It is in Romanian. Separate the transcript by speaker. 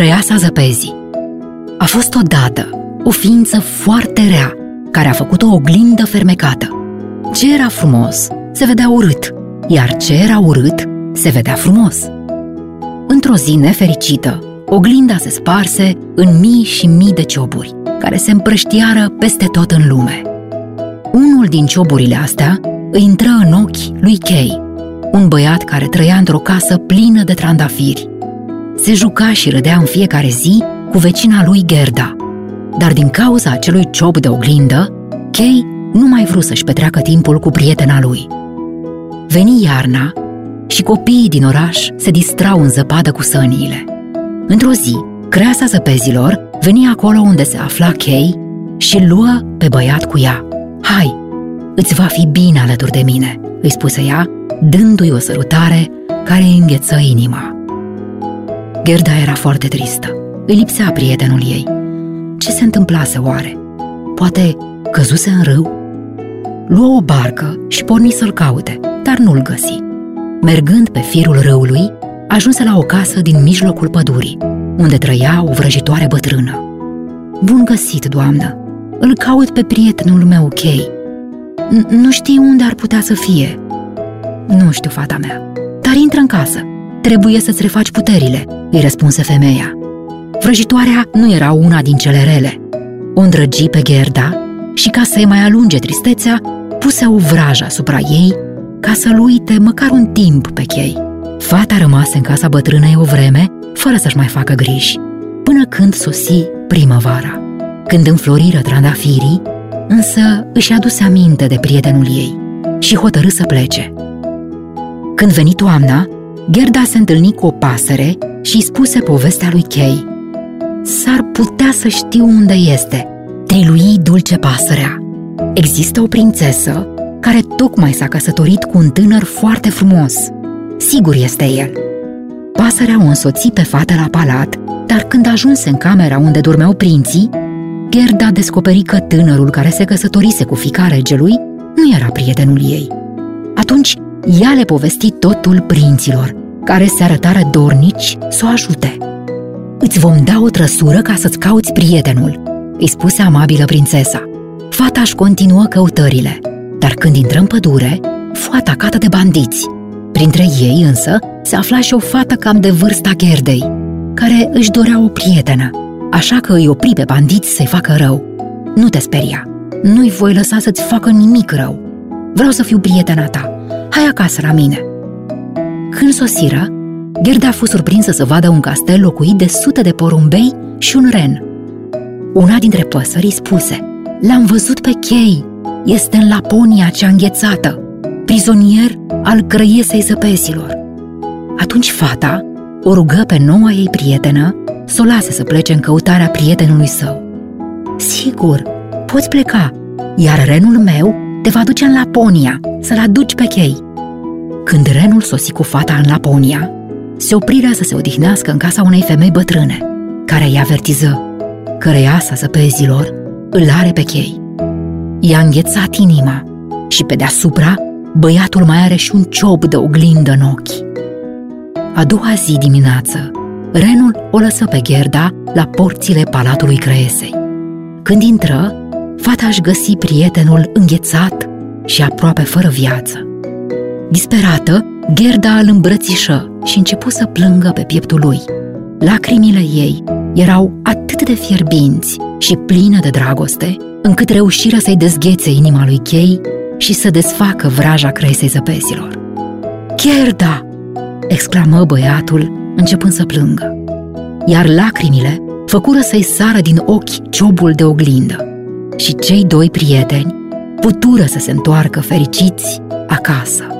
Speaker 1: Crăiasa zăpezii A fost odată o ființă foarte rea care a făcut o oglindă fermecată. Ce era frumos se vedea urât, iar ce era urât se vedea frumos. Într-o zi nefericită, oglinda se sparse în mii și mii de cioburi, care se împrăștiară peste tot în lume. Unul din cioburile astea îi intră în ochi lui Kay, un băiat care trăia într-o casă plină de trandafiri. Se juca și râdea în fiecare zi cu vecina lui Gerda. Dar din cauza acelui ciob de oglindă, Kay nu mai vrut să-și petreacă timpul cu prietena lui. Veni iarna și copiii din oraș se distrau în zăpadă cu săniile. Într-o zi, creasa zăpezilor veni acolo unde se afla Kay și luă pe băiat cu ea. Hai, îți va fi bine alături de mine, îi spuse ea, dându-i o sărutare care îi îngheță inima. Gerda era foarte tristă. Îi lipsea prietenul ei. Ce se întâmplase oare? Poate căzuse în râu? Luă o barcă și porni să-l caute, dar nu-l găsi. Mergând pe firul râului, ajunse la o casă din mijlocul pădurii, unde trăia o vrăjitoare bătrână. Bun găsit, doamnă! Îl caut pe prietenul meu, Kay. Nu știi unde ar putea să fie. Nu știu, fata mea, dar intră în casă. Trebuie să-ți refaci puterile, îi răspunse femeia. Vrăjitoarea nu era una din cele rele. O îndrăgi pe Gerda și ca să-i mai alunge tristețea, puse o vrajă asupra ei ca să-l uite măcar un timp pe chei. Fata rămase în casa bătrânei o vreme, fără să-și mai facă griji, până când sosi primăvara. Când înfloriră trandafirii, însă își aduse aminte de prietenul ei și hotărâ să plece. Când veni toamna, Gerda se întâlni cu o pasăre și îi spuse povestea lui Kay. S-ar putea să știu unde este, trilui dulce pasărea. Există o prințesă care tocmai s-a căsătorit cu un tânăr foarte frumos. Sigur este el. Pasărea o însoți pe fată la palat, dar când ajunse în camera unde dormeau prinții, Gerda descoperi că tânărul care se căsătorise cu fica regelui nu era prietenul ei. Atunci, ea le povesti totul prinților, care se arătară dornici să o ajute. Îți vom da o trăsură ca să-ți cauți prietenul, îi spuse amabilă prințesa. Fata își continuă căutările, dar când intră în pădure, fu atacată de bandiți. Printre ei însă se afla și o fată cam de vârsta Gerdei, care își dorea o prietenă, așa că îi opri pe bandiți să-i facă rău. Nu te speria, nu-i voi lăsa să-ți facă nimic rău. Vreau să fiu prietena ta. Hai acasă la mine. Când sosiră, Gerda a fost surprinsă să vadă un castel locuit de sute de porumbei și un ren. Una dintre păsări spuse, L-am văzut pe chei, este în Laponia cea înghețată, prizonier al grăiesei zăpesilor. Atunci fata o rugă pe noua ei prietenă să o lase să plece în căutarea prietenului său. Sigur, poți pleca, iar renul meu te va duce în Laponia să-l aduci pe chei. Când renul sosi cu fata în Laponia, se opriră să se odihnească în casa unei femei bătrâne, care îi avertiză că reiasa zăpezilor îl are pe chei. I-a înghețat inima și pe deasupra băiatul mai are și un ciob de oglindă în ochi. A doua zi dimineață, Renul o lăsă pe Gerda la porțile palatului Crăesei. Când intră, fata își găsi prietenul înghețat și aproape fără viață. Disperată, Gerda îl îmbrățișă și începu să plângă pe pieptul lui. Lacrimile ei erau atât de fierbinți și pline de dragoste, încât reușiră să-i dezghețe inima lui Chei și să desfacă vraja cresei zăpezilor. Gerda! exclamă băiatul, începând să plângă. Iar lacrimile făcură să-i sară din ochi ciobul de oglindă. Și cei doi prieteni putură să se întoarcă fericiți acasă.